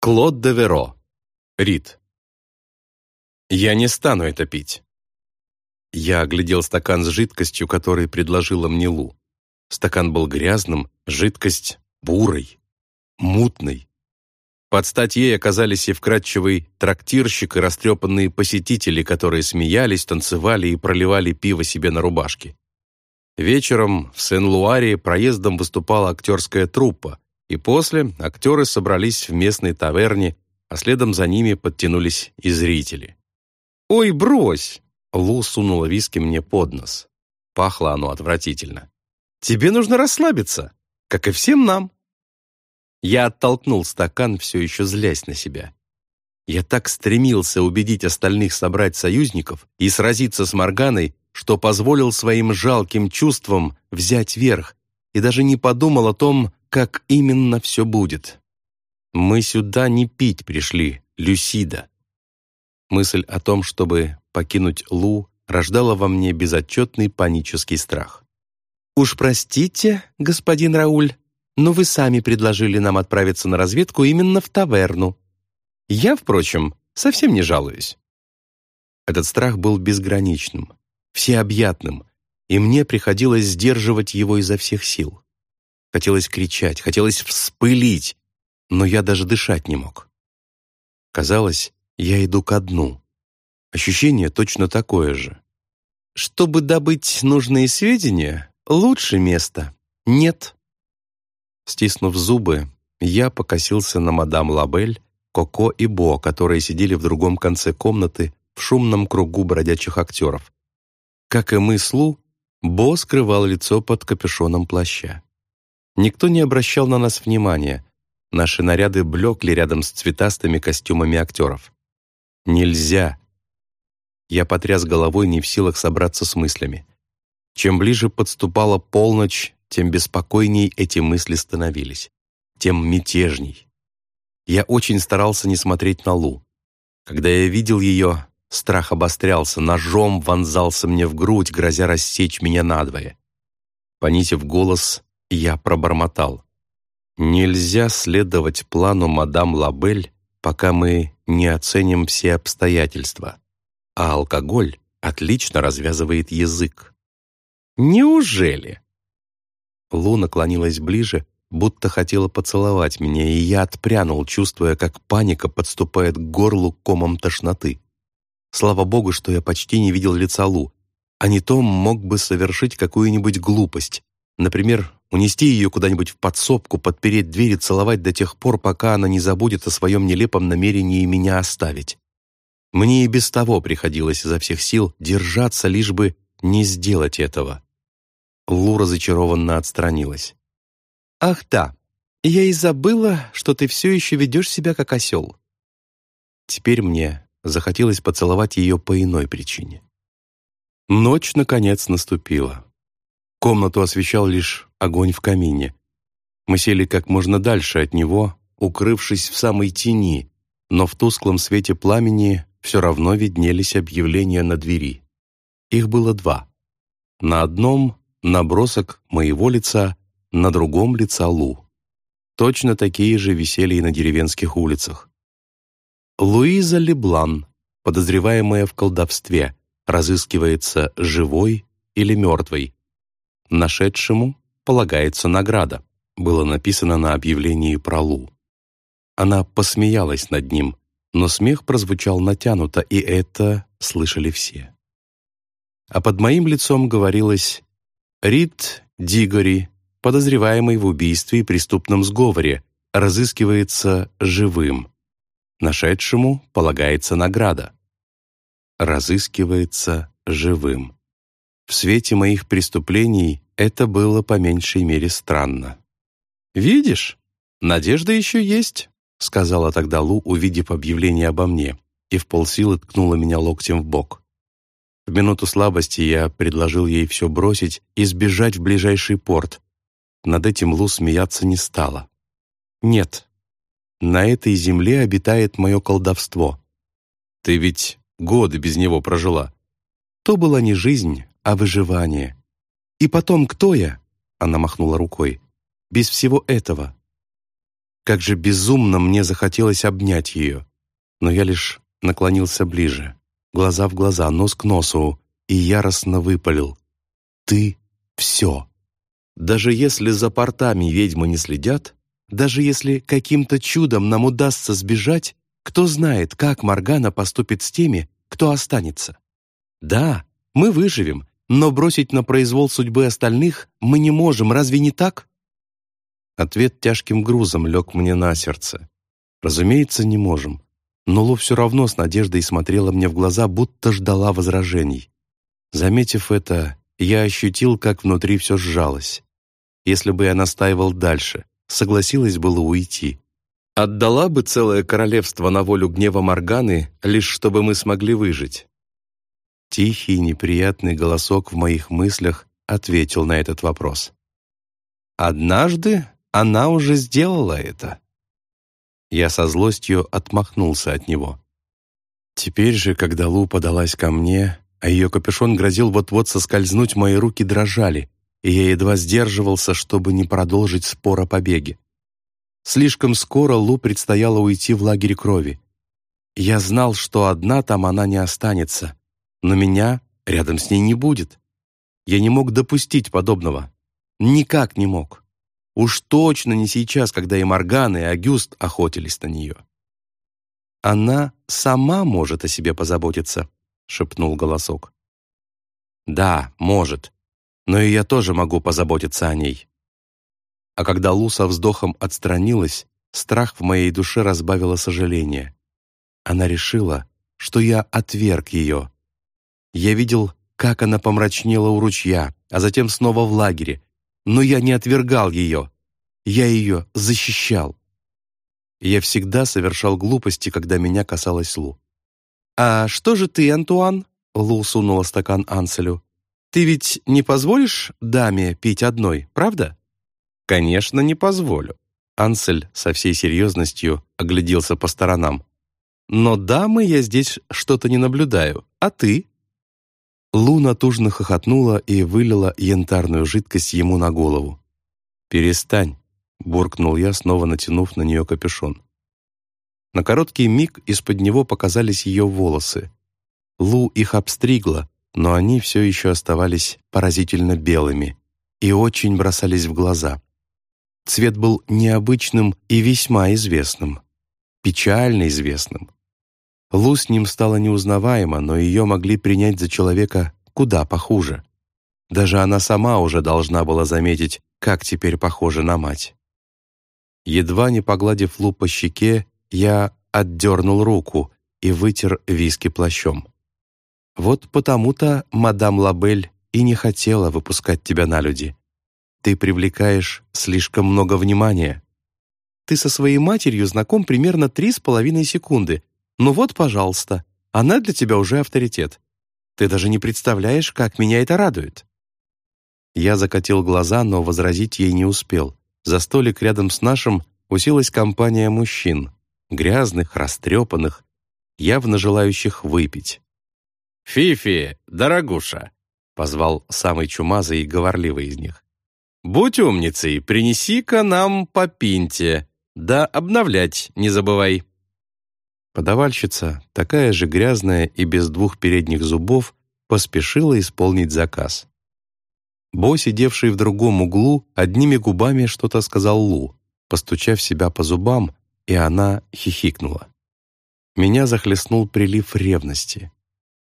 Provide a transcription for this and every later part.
Клод де Веро. Рид. «Я не стану это пить». Я оглядел стакан с жидкостью, который предложила мне Лу. Стакан был грязным, жидкость бурой, мутной. Под стать ей оказались и вкрадчивый трактирщик, и растрепанные посетители, которые смеялись, танцевали и проливали пиво себе на рубашки. Вечером в Сен-Луаре проездом выступала актерская труппа, и после актеры собрались в местной таверне, а следом за ними подтянулись и зрители. «Ой, брось!» Лу сунула виски мне под нос. Пахло оно отвратительно. «Тебе нужно расслабиться, как и всем нам». Я оттолкнул стакан, все еще злясь на себя. Я так стремился убедить остальных собрать союзников и сразиться с Морганой, что позволил своим жалким чувствам взять верх и даже не подумал о том, как именно все будет. Мы сюда не пить пришли, Люсида. Мысль о том, чтобы покинуть Лу, рождала во мне безотчетный панический страх. «Уж простите, господин Рауль, но вы сами предложили нам отправиться на разведку именно в таверну. Я, впрочем, совсем не жалуюсь». Этот страх был безграничным, всеобъятным, и мне приходилось сдерживать его изо всех сил. Хотелось кричать, хотелось вспылить, но я даже дышать не мог. Казалось, я иду ко дну. Ощущение точно такое же. Чтобы добыть нужные сведения, лучше места нет. Стиснув зубы, я покосился на мадам Лабель, Коко и Бо, которые сидели в другом конце комнаты в шумном кругу бродячих актеров. Как и мы с Лу, Бо скрывал лицо под капюшоном плаща. Никто не обращал на нас внимания. Наши наряды блекли рядом с цветастыми костюмами актеров. Нельзя. Я потряс головой, не в силах собраться с мыслями. Чем ближе подступала полночь, тем беспокойней эти мысли становились, тем мятежней. Я очень старался не смотреть на Лу. Когда я видел ее, страх обострялся, ножом вонзался мне в грудь, грозя рассечь меня надвое. Понизив голос, я пробормотал. «Нельзя следовать плану мадам Лабель, пока мы не оценим все обстоятельства. А алкоголь отлично развязывает язык». «Неужели?» Лу наклонилась ближе, будто хотела поцеловать меня, и я отпрянул, чувствуя, как паника подступает к горлу комом тошноты. Слава богу, что я почти не видел лица Лу, а не то мог бы совершить какую-нибудь глупость, например, унести ее куда-нибудь в подсобку, подпереть дверь и целовать до тех пор, пока она не забудет о своем нелепом намерении меня оставить. Мне и без того приходилось изо всех сил держаться, лишь бы не сделать этого. Лу разочарованно отстранилась. «Ах да, я и забыла, что ты все еще ведешь себя как осел». Теперь мне захотелось поцеловать ее по иной причине. Ночь, наконец, наступила. Комнату освещал лишь огонь в камине. Мы сели как можно дальше от него, укрывшись в самой тени, но в тусклом свете пламени все равно виднелись объявления на двери. Их было два. На одном — набросок моего лица, на другом — лица Лу. Точно такие же висели и на деревенских улицах. Луиза Леблан, подозреваемая в колдовстве, разыскивается живой или мертвой, Нашедшему полагается награда, было написано на объявлении про Лу. Она посмеялась над ним, но смех прозвучал натянуто, и это слышали все. А под моим лицом говорилось «Рид Дигори, подозреваемый в убийстве и преступном сговоре, разыскивается живым. Нашедшему полагается награда. Разыскивается живым. В свете моих преступлений это было по меньшей мере странно. «Видишь, надежда еще есть», — сказала тогда Лу, увидев объявление обо мне, и в полсилы ткнула меня локтем в бок. В минуту слабости я предложил ей все бросить и сбежать в ближайший порт. Над этим Лу смеяться не стала. «Нет, на этой земле обитает мое колдовство. Ты ведь годы без него прожила. То была не жизнь, а выживание. И потом, кто я?» Она махнула рукой. «Без всего этого». Как же безумно мне захотелось обнять ее. Но я лишь наклонился ближе, глаза в глаза, нос к носу, и яростно выпалил. «Ты — все!» Даже если за портами ведьмы не следят, даже если каким-то чудом нам удастся сбежать, кто знает, как Моргана поступит с теми, кто останется. Да, мы выживем, но бросить на произвол судьбы остальных мы не можем, разве не так? Ответ тяжким грузом лег мне на сердце. Разумеется, не можем. Но Лу все равно с надеждой смотрела мне в глаза, будто ждала возражений. Заметив это, я ощутил, как внутри все сжалось. Если бы я настаивал дальше, согласилась было уйти. Отдала бы целое королевство на волю гнева Морганы, лишь чтобы мы смогли выжить. Тихий, неприятный голосок в моих мыслях ответил на этот вопрос. «Однажды она уже сделала это». Я со злостью отмахнулся от него. Теперь же, когда Лу подалась ко мне, а ее капюшон грозил вот-вот соскользнуть, мои руки дрожали, и я едва сдерживался, чтобы не продолжить спор о побеге. Слишком скоро Лу предстояло уйти в лагерь крови. Я знал, что одна там она не останется, но меня рядом с ней не будет. Я не мог допустить подобного. Никак не мог. Уж точно не сейчас, когда и Морган, и Агюст охотились на нее. «Она сама может о себе позаботиться», — шепнул голосок. «Да, может, но и я тоже могу позаботиться о ней». А когда Лу вздохом отстранилась, страх в моей душе разбавило сожаление. Она решила, что я отверг ее, я видел, как она помрачнела у ручья, а затем снова в лагере. Но я не отвергал ее. Я ее защищал. Я всегда совершал глупости, когда меня касалась Лу. «А что же ты, Антуан?» Лу сунула стакан Анселю. «Ты ведь не позволишь даме пить одной, правда?» «Конечно, не позволю». Ансель со всей серьезностью огляделся по сторонам. «Но дамы я здесь что-то не наблюдаю. А ты?» Лу натужно хохотнула и вылила янтарную жидкость ему на голову. «Перестань», — буркнул я, снова натянув на нее капюшон. На короткий миг из-под него показались ее волосы. Лу их обстригла, но они все еще оставались поразительно белыми и очень бросались в глаза. Цвет был необычным и весьма известным, печально известным. Лу с ним стала неузнаваема, но ее могли принять за человека куда похуже. Даже она сама уже должна была заметить, как теперь похожа на мать. Едва не погладив Лу по щеке, я отдернул руку и вытер виски плащом. «Вот потому-то мадам Лабель и не хотела выпускать тебя на люди. Ты привлекаешь слишком много внимания. Ты со своей матерью знаком примерно три с половиной секунды, ну вот, пожалуйста, она для тебя уже авторитет. Ты даже не представляешь, как меня это радует». Я закатил глаза, но возразить ей не успел. За столик рядом с нашим уселась компания мужчин, грязных, растрепанных, явно желающих выпить. «Фифи, дорогуша!» — позвал самый чумазый и говорливый из них. «Будь умницей, принеси-ка нам по пинте, да обновлять не забывай». Подавальщица, такая же грязная и без двух передних зубов, поспешила исполнить заказ. Бо, сидевший в другом углу, одними губами что-то сказал Лу, постучав себя по зубам, и она хихикнула. Меня захлестнул прилив ревности.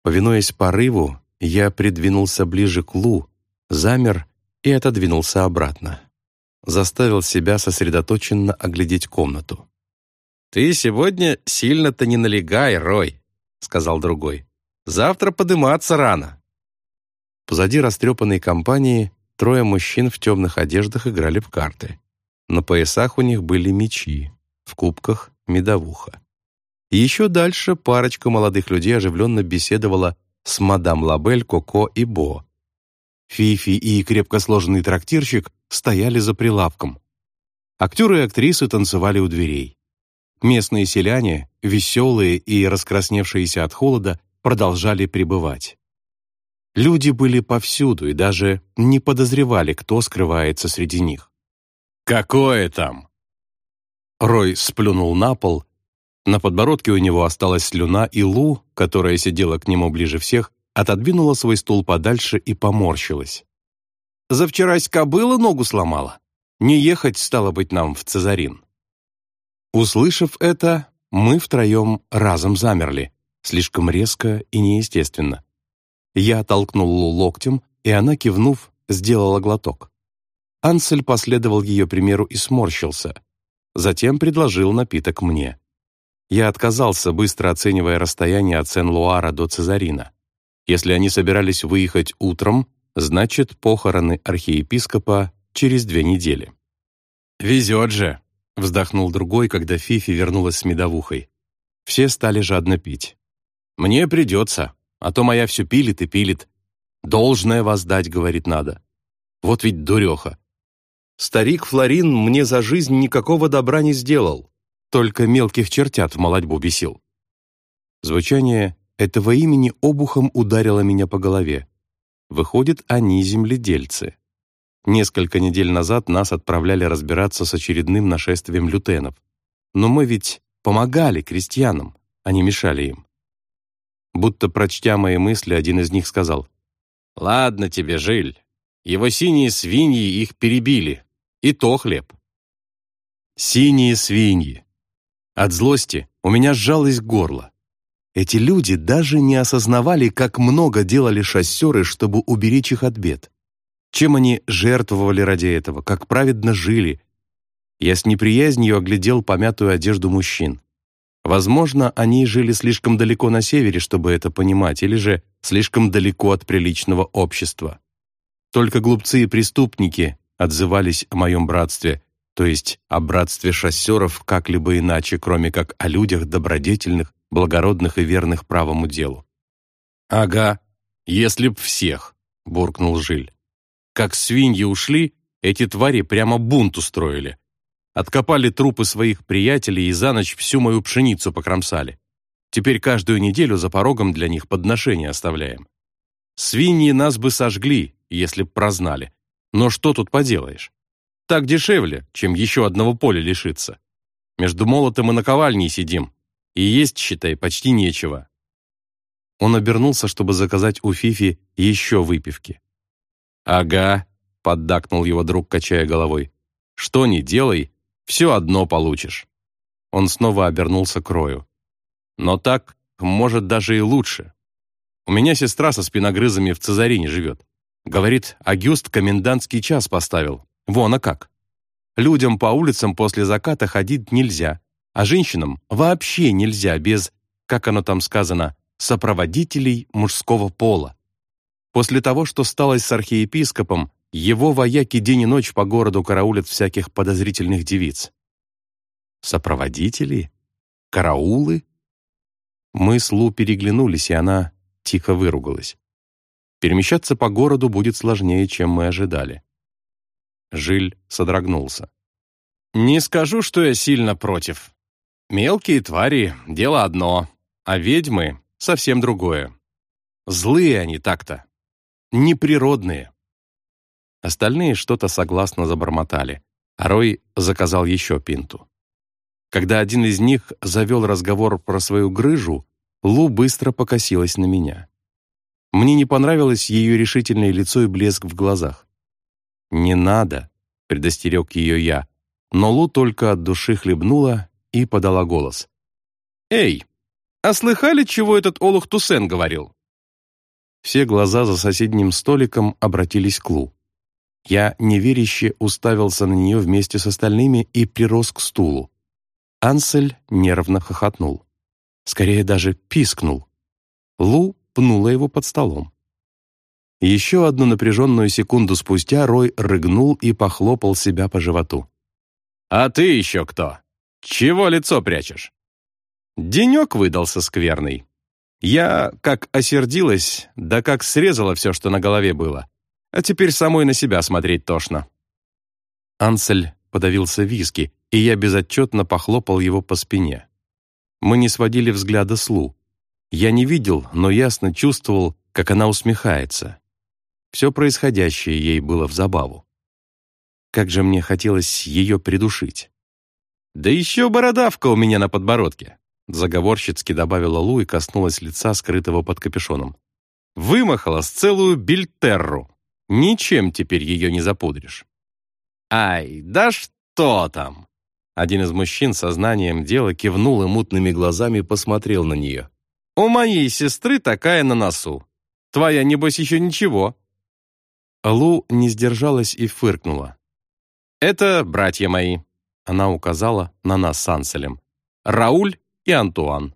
Повинуясь порыву, я придвинулся ближе к Лу, замер и отодвинулся обратно. Заставил себя сосредоточенно оглядеть комнату. «Ты сегодня сильно-то не налегай, Рой», — сказал другой. «Завтра подыматься рано». Позади растрепанной компании трое мужчин в темных одеждах играли в карты. На поясах у них были мечи, в кубках — медовуха. Еще дальше парочка молодых людей оживленно беседовала с мадам Лабель, Коко и Бо. Фифи и крепко сложенный трактирщик стояли за прилавком. Актеры и актрисы танцевали у дверей. Местные селяне, веселые и раскрасневшиеся от холода, продолжали пребывать. Люди были повсюду и даже не подозревали, кто скрывается среди них. «Какое там?» Рой сплюнул на пол. На подбородке у него осталась слюна, и Лу, которая сидела к нему ближе всех, отодвинула свой стул подальше и поморщилась. «За вчерась кобыла ногу сломала. Не ехать, стало быть, нам в Цезарин». Услышав это, мы втроем разом замерли, слишком резко и неестественно. Я толкнул Лу локтем, и она, кивнув, сделала глоток. Ансель последовал ее примеру и сморщился. Затем предложил напиток мне. Я отказался, быстро оценивая расстояние от Сен-Луара до Цезарина. Если они собирались выехать утром, значит, похороны архиепископа через две недели. «Везет же!» — вздохнул другой, когда Фифи вернулась с медовухой. Все стали жадно пить. «Мне придется, а то моя все пилит и пилит. Должное воздать, говорит, надо. Вот ведь дуреха. Старик Флорин мне за жизнь никакого добра не сделал, только мелких чертят в молодьбу бесил». Звучание этого имени обухом ударило меня по голове. Выходит, они земледельцы. Несколько недель назад нас отправляли разбираться с очередным нашествием лютенов. Но мы ведь помогали крестьянам, а не мешали им. Будто прочтя мои мысли, один из них сказал, «Ладно тебе, Жиль, его синие свиньи их перебили, и то хлеб». Синие свиньи. От злости у меня сжалось горло. Эти люди даже не осознавали, как много делали шоссеры, чтобы уберечь их от бед. Чем они жертвовали ради этого, как праведно жили. Я с неприязнью оглядел помятую одежду мужчин. Возможно, они жили слишком далеко на севере, чтобы это понимать, или же слишком далеко от приличного общества. Только глупцы и преступники отзывались о моем братстве, то есть о братстве шоссеров как-либо иначе, кроме как о людях добродетельных, благородных и верных правому делу. «Ага, если б всех», — буркнул Жиль. Как свиньи ушли, эти твари прямо бунт устроили. Откопали трупы своих приятелей и за ночь всю мою пшеницу покромсали. Теперь каждую неделю за порогом для них подношения оставляем. Свиньи нас бы сожгли, если б прознали. Но что тут поделаешь? Так дешевле, чем еще одного поля лишиться. Между молотом и наковальней сидим. И есть, считай, почти нечего. Он обернулся, чтобы заказать у Фифи еще выпивки. «Ага», — поддакнул его друг, качая головой. «Что ни делай, все одно получишь». Он снова обернулся к Рою. «Но так, может, даже и лучше. У меня сестра со спиногрызами в Цезарине живет. Говорит, Агюст комендантский час поставил. Вон, а как. Людям по улицам после заката ходить нельзя, а женщинам вообще нельзя без, как оно там сказано, сопроводителей мужского пола. После того, что стало с архиепископом, его вояки день и ночь по городу караулят всяких подозрительных девиц. Сопроводители? Караулы? Мы с Лу переглянулись, и она тихо выругалась. Перемещаться по городу будет сложнее, чем мы ожидали. Жиль содрогнулся. «Не скажу, что я сильно против. Мелкие твари — дело одно, а ведьмы — совсем другое. Злые они так-то неприродные. Остальные что-то согласно забормотали, а Рой заказал еще пинту. Когда один из них завел разговор про свою грыжу, Лу быстро покосилась на меня. Мне не понравилось ее решительное лицо и блеск в глазах. «Не надо», — предостерег ее я, но Лу только от души хлебнула и подала голос. «Эй, а слыхали, чего этот Олух Тусен говорил?» Все глаза за соседним столиком обратились к Лу. Я неверяще уставился на нее вместе с остальными и прирос к стулу. Ансель нервно хохотнул. Скорее даже пискнул. Лу пнула его под столом. Еще одну напряженную секунду спустя Рой рыгнул и похлопал себя по животу. «А ты еще кто? Чего лицо прячешь?» Денек выдался скверный. Я как осердилась, да как срезала все, что на голове было. А теперь самой на себя смотреть тошно. Ансель подавился виски, и я безотчетно похлопал его по спине. Мы не сводили взгляда с Лу. Я не видел, но ясно чувствовал, как она усмехается. Все происходящее ей было в забаву. Как же мне хотелось ее придушить. Да еще бородавка у меня на подбородке. Заговорщицки добавила Лу и коснулась лица, скрытого под капюшоном. Вымахала с целую бильтерру. Ничем теперь ее не запудришь. Ай, да что там? Один из мужчин со знанием дела кивнул и мутными глазами посмотрел на нее. «У моей сестры такая на носу. Твоя, небось, еще ничего». Лу не сдержалась и фыркнула. «Это братья мои», — она указала на нас с Анселем. «Рауль и Антуан».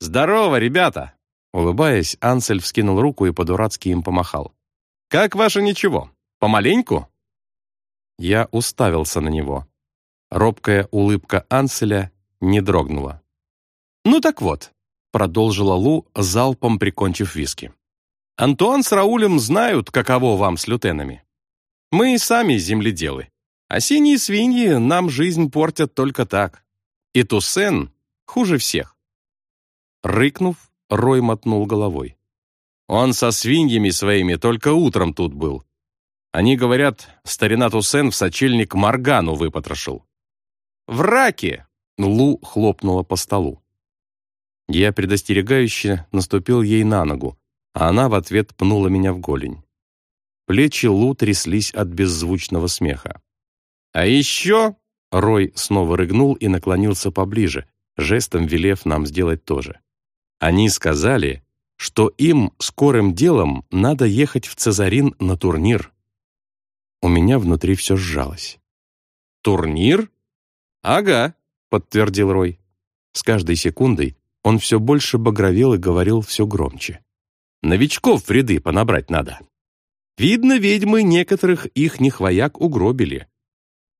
«Здорово, ребята!» Улыбаясь, Ансель вскинул руку и по-дурацки им помахал. «Как ваше ничего? Помаленьку?» Я уставился на него. Робкая улыбка Анселя не дрогнула. «Ну так вот», — продолжила Лу, залпом прикончив виски. «Антуан с Раулем знают, каково вам с лютенами. Мы и сами земледелы, а синие свиньи нам жизнь портят только так. И Туссен хуже всех». Рыкнув, Рой мотнул головой. «Он со свиньями своими только утром тут был. Они говорят, старина Туссен в сочельник Маргану выпотрошил. «Враки!» — Лу хлопнула по столу. Я предостерегающе наступил ей на ногу, а она в ответ пнула меня в голень. Плечи Лу тряслись от беззвучного смеха. «А еще...» — Рой снова рыгнул и наклонился поближе, жестом велев нам сделать то же. Они сказали, что им скорым делом надо ехать в Цезарин на турнир. У меня внутри все сжалось. «Турнир?» «Ага», — подтвердил Рой. С каждой секундой он все больше багровел и говорил все громче. «Новичков в ряды понабрать надо. Видно, ведьмы некоторых их нехвояк угробили.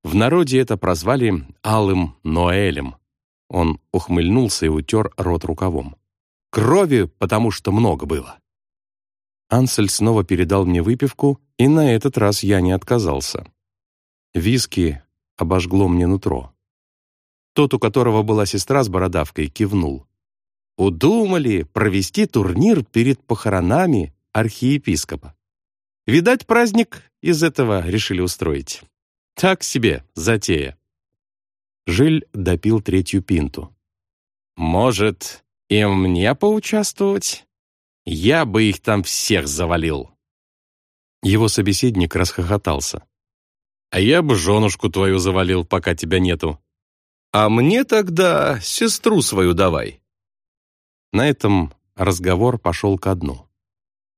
В народе это прозвали Алым Ноэлем». Он ухмыльнулся и утер рот рукавом. «Крови, потому что много было». Ансель снова передал мне выпивку, и на этот раз я не отказался. Виски обожгло мне нутро. Тот, у которого была сестра с бородавкой, кивнул. Удумали провести турнир перед похоронами архиепископа. Видать, праздник из этого решили устроить. Так себе затея. Жиль допил третью пинту. «Может, и мне поучаствовать? Я бы их там всех завалил». Его собеседник расхохотался. «А я бы женушку твою завалил, пока тебя нету. «А мне тогда сестру свою давай». На этом разговор пошел ко дну.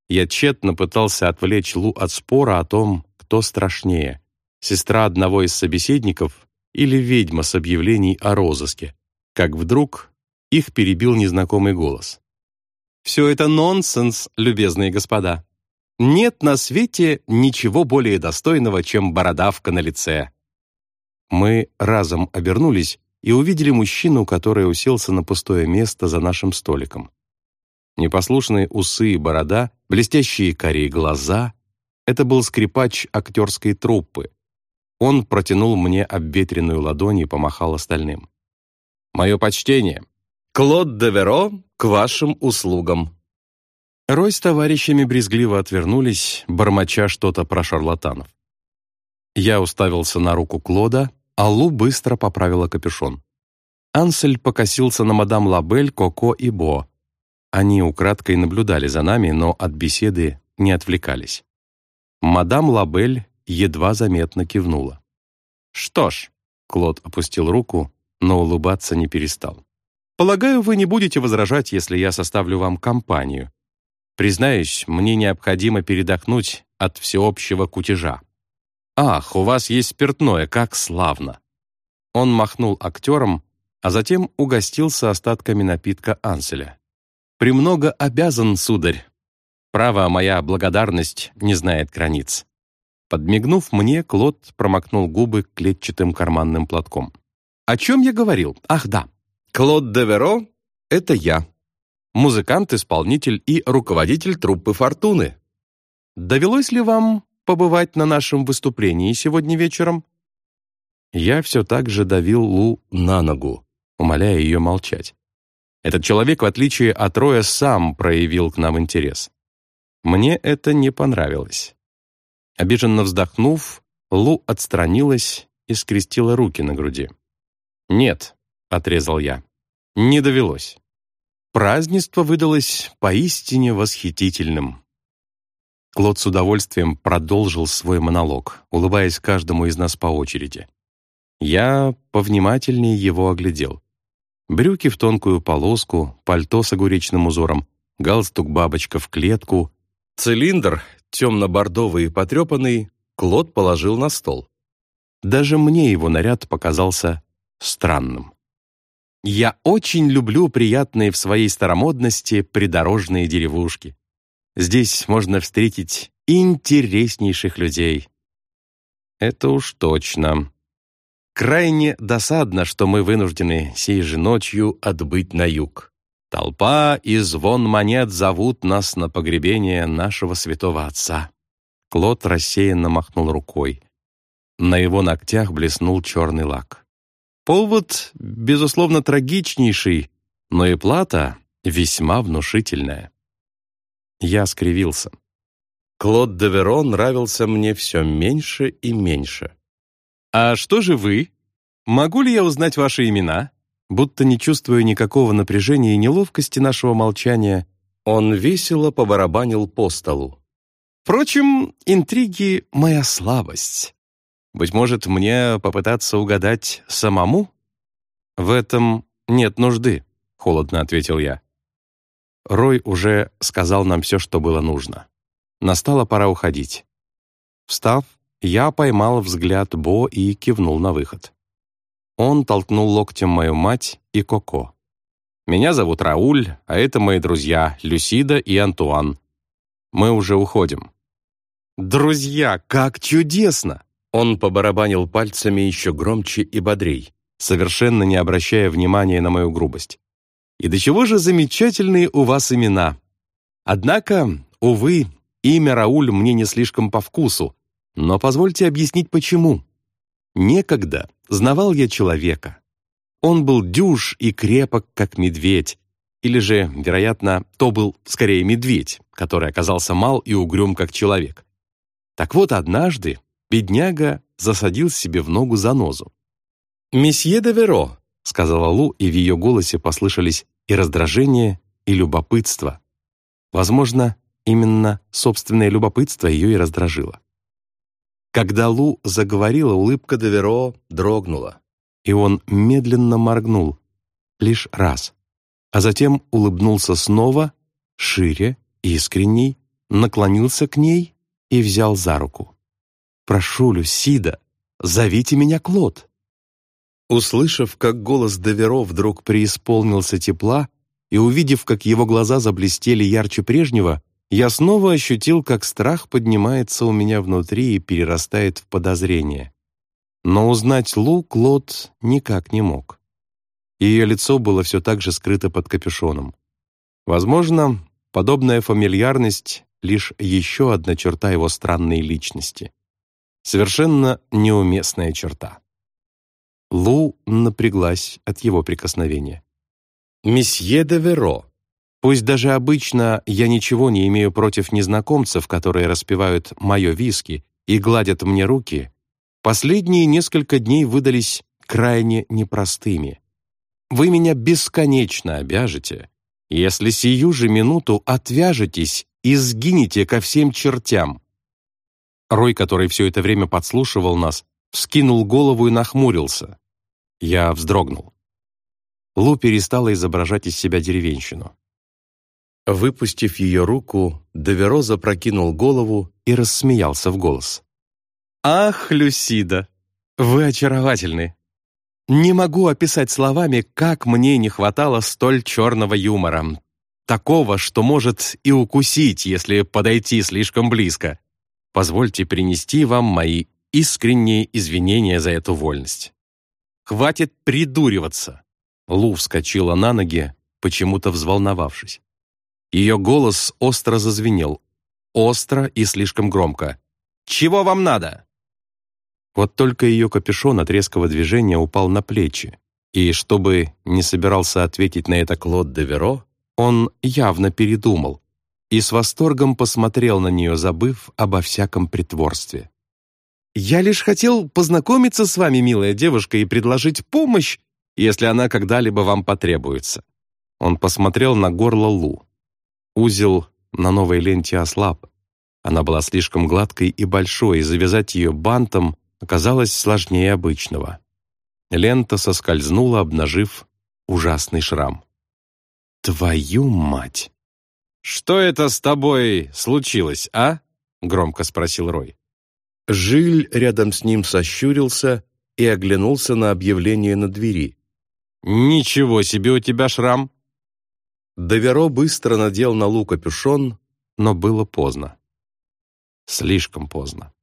Я тщетно пытался отвлечь Лу от спора о том, кто страшнее — сестра одного из собеседников или ведьма с объявлений о розыске, как вдруг их перебил незнакомый голос. «Все это нонсенс, любезные господа. Нет на свете ничего более достойного, чем бородавка на лице». Мы разом обернулись и увидели мужчину, который уселся на пустое место за нашим столиком. Непослушные усы и борода, блестящие карие глаза — это был скрипач актерской труппы. Он протянул мне обветренную ладонь и помахал остальным. «Мое почтение! Клод де Веро к вашим услугам!» Рой с товарищами брезгливо отвернулись, бормоча что-то про шарлатанов. Я уставился на руку Клода, Аллу быстро поправила капюшон. Ансель покосился на мадам Лабель, Коко и Бо. Они украдкой наблюдали за нами, но от беседы не отвлекались. Мадам Лабель едва заметно кивнула. «Что ж», — Клод опустил руку, но улыбаться не перестал. «Полагаю, вы не будете возражать, если я составлю вам компанию. Признаюсь, мне необходимо передохнуть от всеобщего кутежа. «Ах, у вас есть спиртное, как славно!» Он махнул актером, а затем угостился остатками напитка Анселя. «Премного обязан, сударь. Право, моя благодарность не знает границ». Подмигнув мне, Клод промокнул губы клетчатым карманным платком. «О чем я говорил? Ах, да. Клод де Веро — это я. Музыкант-исполнитель и руководитель труппы «Фортуны». Довелось ли вам побывать на нашем выступлении сегодня вечером?» Я все так же давил Лу на ногу, умоляя ее молчать. Этот человек, в отличие от Роя, сам проявил к нам интерес. Мне это не понравилось. Обиженно вздохнув, Лу отстранилась и скрестила руки на груди. «Нет», — отрезал я, — «не довелось». Празднество выдалось поистине восхитительным. Клод с удовольствием продолжил свой монолог, улыбаясь каждому из нас по очереди. Я повнимательнее его оглядел. Брюки в тонкую полоску, пальто с огуречным узором, галстук-бабочка в клетку. Цилиндр, темно-бордовый и потрепанный, Клод положил на стол. Даже мне его наряд показался странным. Я очень люблю приятные в своей старомодности придорожные деревушки. Здесь можно встретить интереснейших людей. Это уж точно. Крайне досадно, что мы вынуждены сей же ночью отбыть на юг. Толпа и звон монет зовут нас на погребение нашего святого отца. Клод рассеянно махнул рукой. На его ногтях блеснул черный лак. Повод, безусловно, трагичнейший, но и плата весьма внушительная. Я скривился. Клод де Верон нравился мне все меньше и меньше. «А что же вы? Могу ли я узнать ваши имена?» Будто не чувствуя никакого напряжения и неловкости нашего молчания, он весело побарабанил по столу. «Впрочем, интриги — моя слабость. Быть может, мне попытаться угадать самому?» «В этом нет нужды», — холодно ответил я. Рой уже сказал нам все, что было нужно. Настала пора уходить. Встав, я поймал взгляд Бо и кивнул на выход. Он толкнул локтем мою мать и Коко. «Меня зовут Рауль, а это мои друзья Люсида и Антуан. Мы уже уходим». «Друзья, как чудесно!» Он побарабанил пальцами еще громче и бодрей, совершенно не обращая внимания на мою грубость. И до чего же замечательные у вас имена. Однако, увы, имя Рауль мне не слишком по вкусу, но позвольте объяснить почему. Некогда знавал я человека. Он был дюж и крепок, как медведь, или же, вероятно, то был скорее медведь, который оказался мал и угрюм, как человек. Так вот, однажды бедняга засадил себе в ногу занозу. «Месье де Веро», — сказала Лу, и в ее голосе послышались и раздражение, и любопытство. Возможно, именно собственное любопытство ее и раздражило. Когда Лу заговорила, улыбка Деверо дрогнула, и он медленно моргнул, лишь раз, а затем улыбнулся снова, шире, искренней, наклонился к ней и взял за руку. «Прошу, Люсида, зовите меня Клод». Услышав, как голос Деверо вдруг преисполнился тепла, и увидев, как его глаза заблестели ярче прежнего, я снова ощутил, как страх поднимается у меня внутри и перерастает в подозрение. Но узнать Лу Клод никак не мог. Ее лицо было все так же скрыто под капюшоном. Возможно, подобная фамильярность — лишь еще одна черта его странной личности. Совершенно неуместная черта. Лу напряглась от его прикосновения. «Месье де Веро», Пусть даже обычно я ничего не имею против незнакомцев, которые распивают мое виски и гладят мне руки, последние несколько дней выдались крайне непростыми. Вы меня бесконечно обяжете, если сию же минуту отвяжетесь и сгинете ко всем чертям. Рой, который все это время подслушивал нас, вскинул голову и нахмурился. Я вздрогнул. Лу перестала изображать из себя деревенщину. Выпустив ее руку, Деверо запрокинул голову и рассмеялся в голос. «Ах, Люсида, вы очаровательны! Не могу описать словами, как мне не хватало столь черного юмора. Такого, что может и укусить, если подойти слишком близко. Позвольте принести вам мои искренние извинения за эту вольность. Хватит придуриваться!» Лу вскочила на ноги, почему-то взволновавшись. Ее голос остро зазвенел. Остро и слишком громко. «Чего вам надо?» Вот только ее капюшон от резкого движения упал на плечи, и чтобы не собирался ответить на это Клод де Веро, он явно передумал и с восторгом посмотрел на нее, забыв обо всяком притворстве. «Я лишь хотел познакомиться с вами, милая девушка, и предложить помощь если она когда-либо вам потребуется». Он посмотрел на горло Лу. Узел на новой ленте ослаб. Она была слишком гладкой и большой, и завязать ее бантом оказалось сложнее обычного. Лента соскользнула, обнажив ужасный шрам. «Твою мать!» «Что это с тобой случилось, а?» — громко спросил Рой. Жиль рядом с ним сощурился и оглянулся на объявление на двери. «Ничего себе у тебя шрам!» Доверо быстро надел на Лу капюшон, но было поздно. Слишком поздно.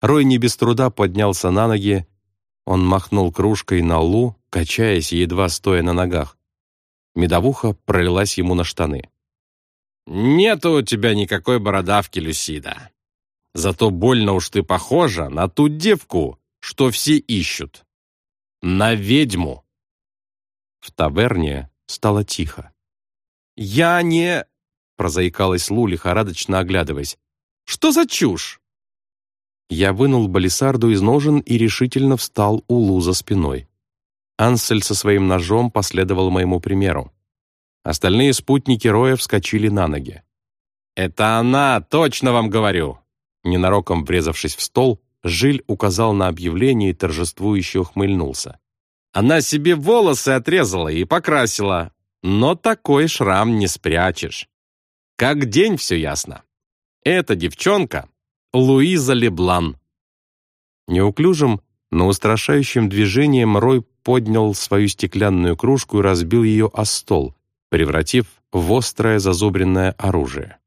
Рой не без труда поднялся на ноги. Он махнул кружкой на Лу, качаясь, едва стоя на ногах. Медовуха пролилась ему на штаны. «Нету у тебя никакой бородавки, Люсида. Зато больно уж ты похожа на ту девку, что все ищут. На ведьму!» В таверне стало тихо. «Я не...» — прозаикалась Лу, лихорадочно оглядываясь. «Что за чушь?» Я вынул балисарду из ножен и решительно встал у Лу за спиной. Ансель со своим ножом последовал моему примеру. Остальные спутники Роя вскочили на ноги. «Это она, точно вам говорю!» Ненароком врезавшись в стол, Жиль указал на объявление и торжествующе ухмыльнулся. «Она себе волосы отрезала и покрасила, но такой шрам не спрячешь. Как день все ясно. Эта девчонка — Луиза Леблан». Неуклюжим, но устрашающим движением Рой поднял свою стеклянную кружку и разбил ее о стол, превратив в острое зазубренное оружие.